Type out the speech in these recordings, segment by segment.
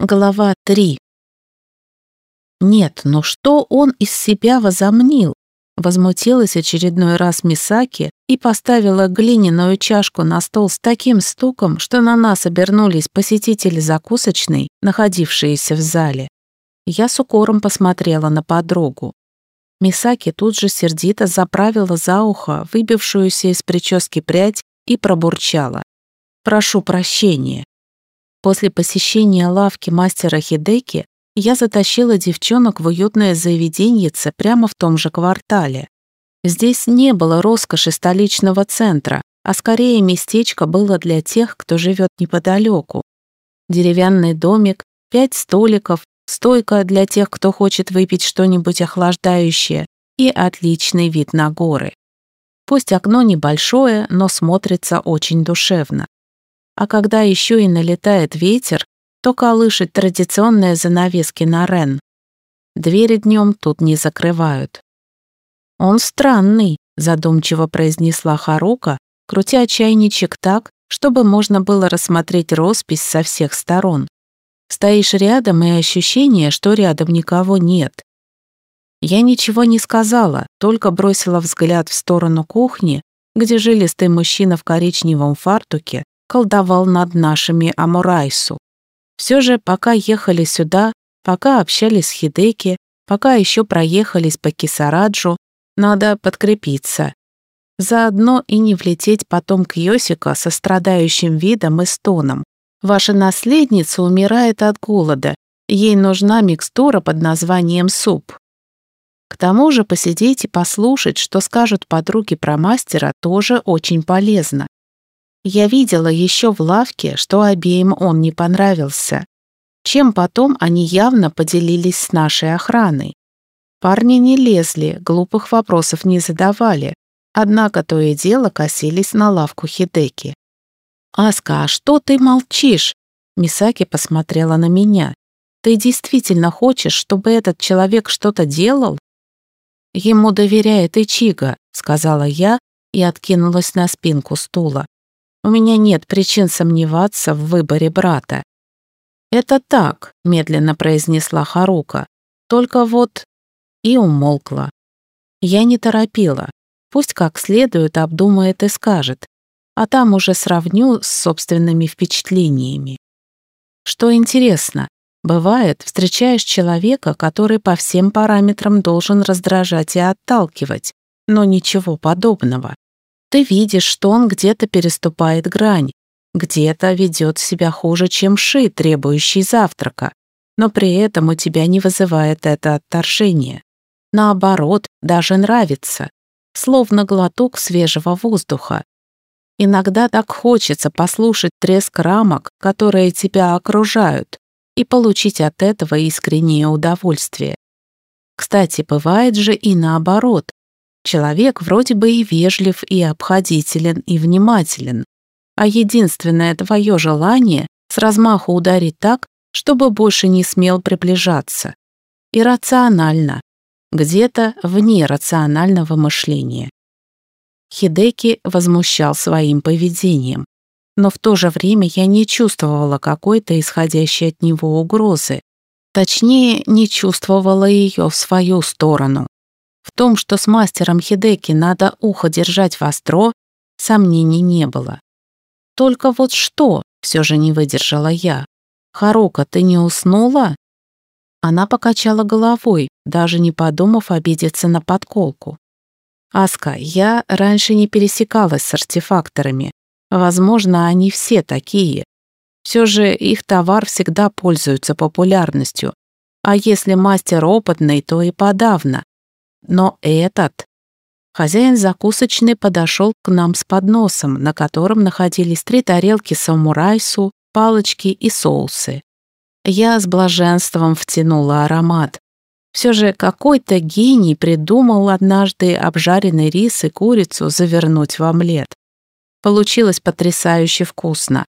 Глава 3. Нет, но что он из себя возомнил? Возмутилась очередной раз Мисаки и поставила глиняную чашку на стол с таким стуком, что на нас обернулись посетители закусочной, находившиеся в зале. Я с укором посмотрела на подругу. Мисаки тут же сердито заправила за ухо выбившуюся из прически прядь и пробурчала. «Прошу прощения, После посещения лавки мастера Хидеки я затащила девчонок в уютное заведеньице прямо в том же квартале. Здесь не было роскоши столичного центра, а скорее местечко было для тех, кто живет неподалеку. Деревянный домик, пять столиков, стойка для тех, кто хочет выпить что-нибудь охлаждающее и отличный вид на горы. Пусть окно небольшое, но смотрится очень душевно а когда еще и налетает ветер, то колышет традиционные занавески на Рен. Двери днем тут не закрывают. «Он странный», — задумчиво произнесла Харука, крутя чайничек так, чтобы можно было рассмотреть роспись со всех сторон. Стоишь рядом, и ощущение, что рядом никого нет. Я ничего не сказала, только бросила взгляд в сторону кухни, где жилистый мужчина в коричневом фартуке колдовал над нашими Амурайсу. Все же, пока ехали сюда, пока общались с Хидеки, пока еще проехались по Кисараджу, надо подкрепиться. Заодно и не влететь потом к Йосика со страдающим видом и стоном. Ваша наследница умирает от голода, ей нужна микстура под названием суп. К тому же посидеть и послушать, что скажут подруги про мастера, тоже очень полезно. Я видела еще в лавке, что обеим он не понравился. Чем потом они явно поделились с нашей охраной. Парни не лезли, глупых вопросов не задавали, однако то и дело косились на лавку Хидеки. «Аска, а что ты молчишь?» Мисаки посмотрела на меня. «Ты действительно хочешь, чтобы этот человек что-то делал?» «Ему доверяет Ичига», — сказала я и откинулась на спинку стула. У меня нет причин сомневаться в выборе брата. «Это так», — медленно произнесла Харука. «Только вот...» И умолкла. Я не торопила. Пусть как следует обдумает и скажет, а там уже сравню с собственными впечатлениями. Что интересно, бывает, встречаешь человека, который по всем параметрам должен раздражать и отталкивать, но ничего подобного. Ты видишь, что он где-то переступает грань, где-то ведет себя хуже, чем Ши, требующий завтрака, но при этом у тебя не вызывает это отторжение. Наоборот, даже нравится, словно глоток свежего воздуха. Иногда так хочется послушать треск рамок, которые тебя окружают, и получить от этого искреннее удовольствие. Кстати, бывает же и наоборот. Человек вроде бы и вежлив, и обходителен, и внимателен. А единственное твое желание — с размаху ударить так, чтобы больше не смел приближаться. Иррационально. Где-то вне рационального мышления. Хидеки возмущал своим поведением. Но в то же время я не чувствовала какой-то исходящей от него угрозы. Точнее, не чувствовала ее в свою сторону. В том, что с мастером Хидеки надо ухо держать востро, сомнений не было. Только вот что, все же не выдержала я. «Харука, ты не уснула?» Она покачала головой, даже не подумав обидеться на подколку. «Аска, я раньше не пересекалась с артефакторами. Возможно, они все такие. Все же их товар всегда пользуется популярностью. А если мастер опытный, то и подавно. Но этот... Хозяин закусочной подошел к нам с подносом, на котором находились три тарелки самурайсу, палочки и соусы. Я с блаженством втянула аромат. Все же какой-то гений придумал однажды обжаренный рис и курицу завернуть в омлет. Получилось потрясающе вкусно.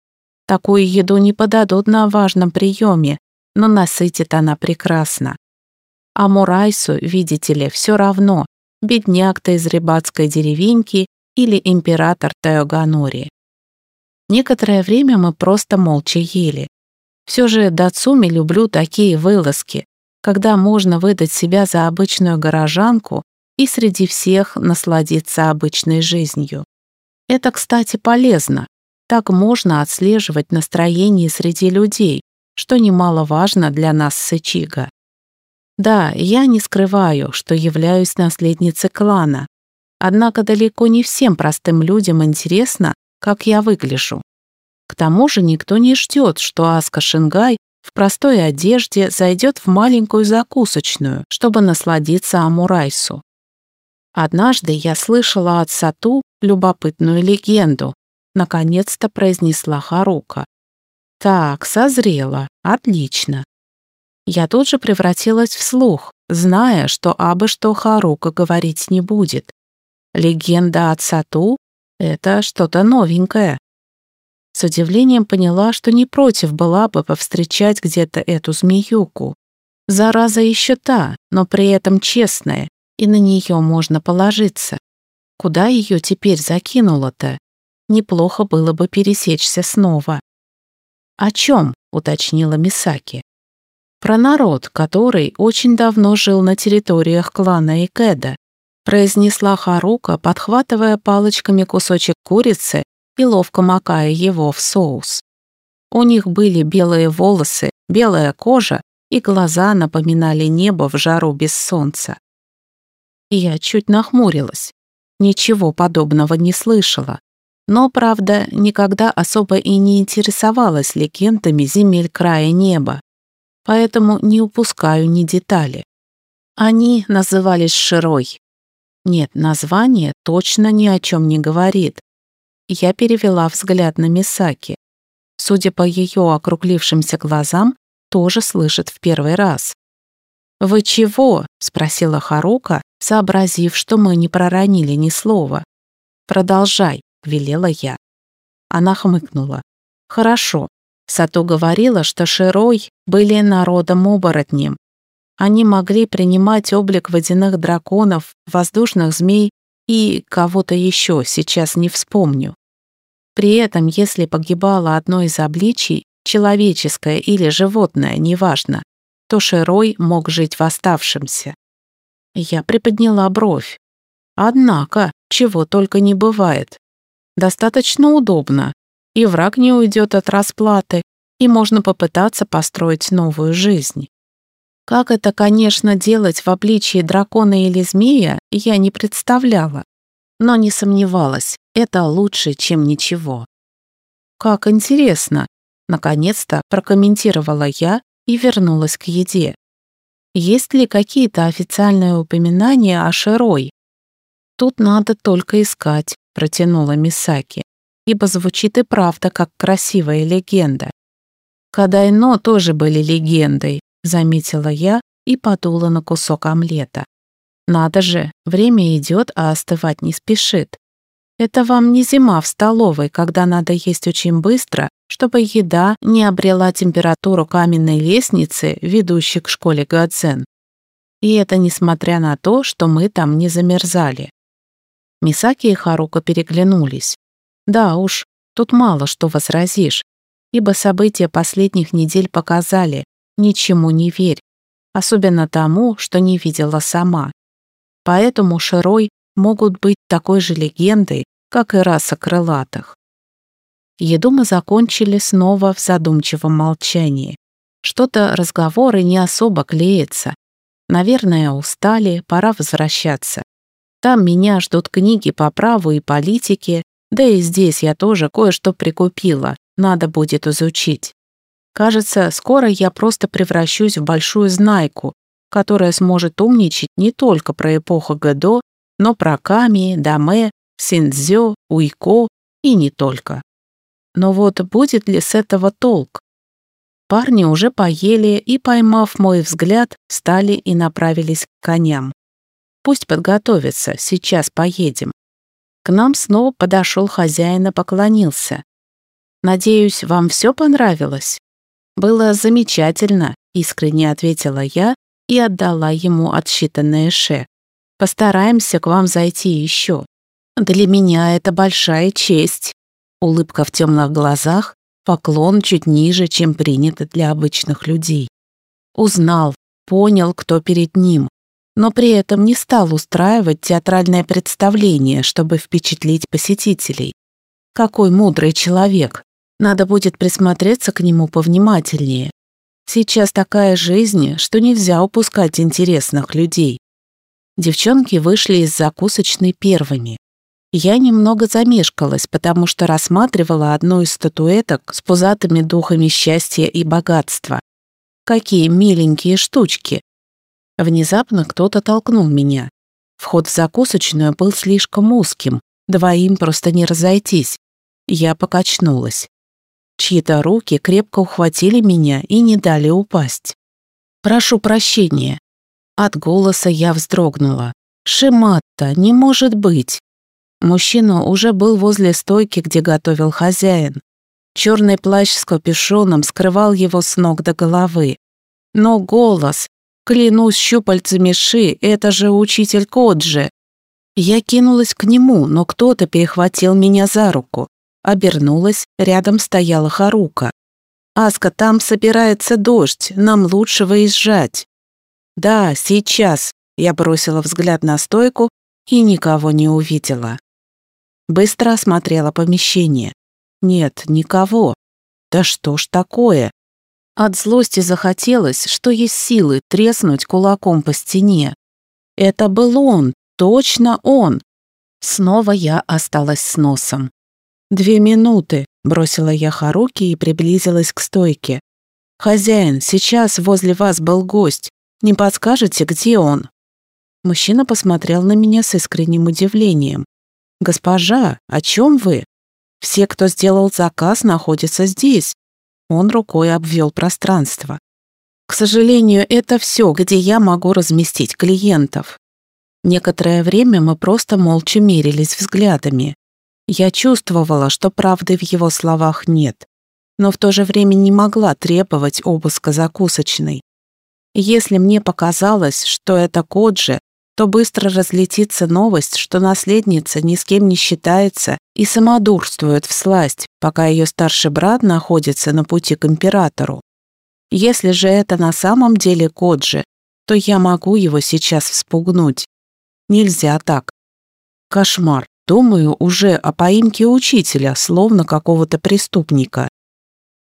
Такую еду не подадут на важном приеме, но насытит она прекрасно. А Мурайсу, видите ли, все равно, бедняк-то из рыбацкой деревеньки или император Теоганори. Некоторое время мы просто молча ели. Все же Дацуми люблю такие вылазки, когда можно выдать себя за обычную горожанку и среди всех насладиться обычной жизнью. Это, кстати, полезно. Так можно отслеживать настроение среди людей, что немаловажно для нас с Ичиго. Да, я не скрываю, что являюсь наследницей клана, однако далеко не всем простым людям интересно, как я выгляжу. К тому же никто не ждет, что Аска Шингай в простой одежде зайдет в маленькую закусочную, чтобы насладиться амурайсу. Однажды я слышала от Сату любопытную легенду. Наконец-то произнесла Харука. Так, созрела. Отлично. Я тут же превратилась в слух, зная, что абы что Харука говорить не будет. Легенда от Сату — это что-то новенькое. С удивлением поняла, что не против была бы повстречать где-то эту змеюку. Зараза еще та, но при этом честная, и на нее можно положиться. Куда ее теперь закинуло-то? Неплохо было бы пересечься снова. «О чем?» — уточнила Мисаки. «Про народ, который очень давно жил на территориях клана Икеда», произнесла Харука, подхватывая палочками кусочек курицы и ловко макая его в соус. У них были белые волосы, белая кожа, и глаза напоминали небо в жару без солнца. Я чуть нахмурилась. Ничего подобного не слышала. Но, правда, никогда особо и не интересовалась легендами земель края неба. Поэтому не упускаю ни детали. Они назывались Широй. Нет, название точно ни о чем не говорит, я перевела взгляд на Мисаки. Судя по ее округлившимся глазам, тоже слышит в первый раз. «Вы чего?» — спросила Харука, сообразив, что мы не проронили ни слова. «Продолжай», — велела я. Она хмыкнула. «Хорошо. Сато говорила, что Широй были народом-оборотнем. Они могли принимать облик водяных драконов, воздушных змей и кого-то еще сейчас не вспомню. При этом, если погибало одно из обличий, человеческое или животное, неважно, то Шерой мог жить в оставшемся. Я приподняла бровь. Однако, чего только не бывает. Достаточно удобно, и враг не уйдет от расплаты, и можно попытаться построить новую жизнь. Как это, конечно, делать в обличии дракона или змея, я не представляла, но не сомневалась, это лучше, чем ничего. «Как интересно!» — наконец-то прокомментировала я и вернулась к еде. «Есть ли какие-то официальные упоминания о Широй?» «Тут надо только искать», — протянула Мисаки, ибо звучит и правда как красивая легенда. Кадайно тоже были легендой, заметила я и подула на кусок омлета. Надо же, время идет, а остывать не спешит. Это вам не зима в столовой, когда надо есть очень быстро, чтобы еда не обрела температуру каменной лестницы, ведущей к школе Гадзен. И это несмотря на то, что мы там не замерзали. Мисаки и Харука переглянулись. Да уж, тут мало что возразишь, ибо события последних недель показали, ничему не верь, особенно тому, что не видела сама. Поэтому Широй могут быть такой же легендой, как и раса крылатых. Еду мы закончили снова в задумчивом молчании. Что-то разговоры не особо клеятся. Наверное, устали, пора возвращаться. Там меня ждут книги по праву и политике, да и здесь я тоже кое-что прикупила, надо будет изучить. Кажется, скоро я просто превращусь в большую знайку, которая сможет умничать не только про эпоху Гэдо, но про Ками, Даме, Синдзё, Уйко и не только. Но вот будет ли с этого толк? Парни уже поели и, поймав мой взгляд, встали и направились к коням. Пусть подготовятся, сейчас поедем. К нам снова подошел хозяин и поклонился. «Надеюсь, вам все понравилось?» «Было замечательно», — искренне ответила я и отдала ему отсчитанное ше. «Постараемся к вам зайти еще. Для меня это большая честь». Улыбка в темных глазах Поклон чуть ниже, чем принято для обычных людей. Узнал, понял, кто перед ним, но при этом не стал устраивать театральное представление, чтобы впечатлить посетителей. Какой мудрый человек. Надо будет присмотреться к нему повнимательнее. Сейчас такая жизнь, что нельзя упускать интересных людей. Девчонки вышли из закусочной первыми. Я немного замешкалась, потому что рассматривала одну из статуэток с пузатыми духами счастья и богатства. Какие миленькие штучки. Внезапно кто-то толкнул меня. Вход в закусочную был слишком узким, двоим просто не разойтись. Я покачнулась. Чьи-то руки крепко ухватили меня и не дали упасть. «Прошу прощения». От голоса я вздрогнула. «Шиматта, не может быть!» Мужчина уже был возле стойки, где готовил хозяин. Черный плащ с капюшоном скрывал его с ног до головы. Но голос, клянусь щупальцами Ши, это же учитель Коджи. Я кинулась к нему, но кто-то перехватил меня за руку. Обернулась, рядом стояла Харука. «Аска, там собирается дождь, нам лучше выезжать». «Да, сейчас», — я бросила взгляд на стойку и никого не увидела. Быстро осмотрела помещение. Нет, никого. Да что ж такое? От злости захотелось, что есть силы, треснуть кулаком по стене. Это был он, точно он. Снова я осталась с носом. «Две минуты», — бросила я Харуки и приблизилась к стойке. «Хозяин, сейчас возле вас был гость. Не подскажете, где он?» Мужчина посмотрел на меня с искренним удивлением. «Госпожа, о чем вы? Все, кто сделал заказ, находятся здесь». Он рукой обвел пространство. «К сожалению, это все, где я могу разместить клиентов». Некоторое время мы просто молча мерились взглядами. Я чувствовала, что правды в его словах нет, но в то же время не могла требовать обыска закусочной. Если мне показалось, что это Коджи, то быстро разлетится новость, что наследница ни с кем не считается и самодурствует в сласть, пока ее старший брат находится на пути к императору. Если же это на самом деле Коджи, то я могу его сейчас вспугнуть. Нельзя так. Кошмар. Думаю уже о поимке учителя, словно какого-то преступника.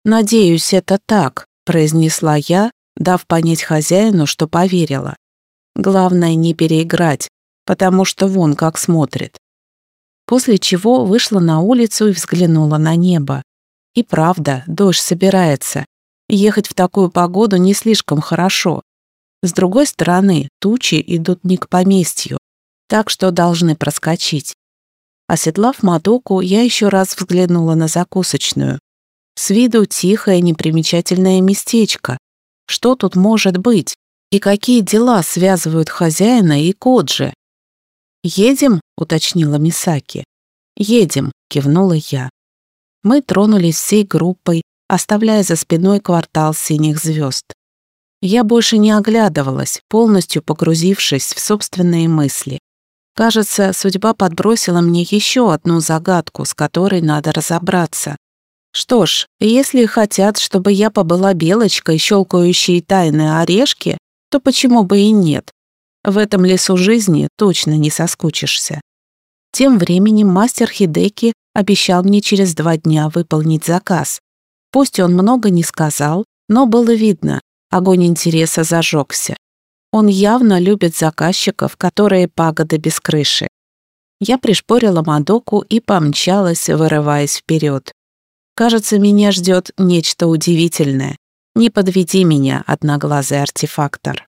«Надеюсь, это так», — произнесла я, дав понять хозяину, что поверила. Главное не переиграть, потому что вон как смотрит. После чего вышла на улицу и взглянула на небо. И правда, дождь собирается. Ехать в такую погоду не слишком хорошо. С другой стороны, тучи идут не к поместью, так что должны проскочить. Оседлав Мадоку, я еще раз взглянула на закусочную. С виду тихое, непримечательное местечко. Что тут может быть? И какие дела связывают хозяина и Коджи? «Едем?» — уточнила Мисаки. «Едем», — кивнула я. Мы тронулись всей группой, оставляя за спиной квартал синих звезд. Я больше не оглядывалась, полностью погрузившись в собственные мысли. Кажется, судьба подбросила мне еще одну загадку, с которой надо разобраться. Что ж, если хотят, чтобы я побыла белочкой, щелкающей тайные орешки, то почему бы и нет? В этом лесу жизни точно не соскучишься. Тем временем мастер Хидеки обещал мне через два дня выполнить заказ. Пусть он много не сказал, но было видно, огонь интереса зажегся. Он явно любит заказчиков, которые пагоды без крыши. Я пришпорила Мадоку и помчалась, вырываясь вперед. Кажется, меня ждет нечто удивительное. Не подведи меня, одноглазый артефактор.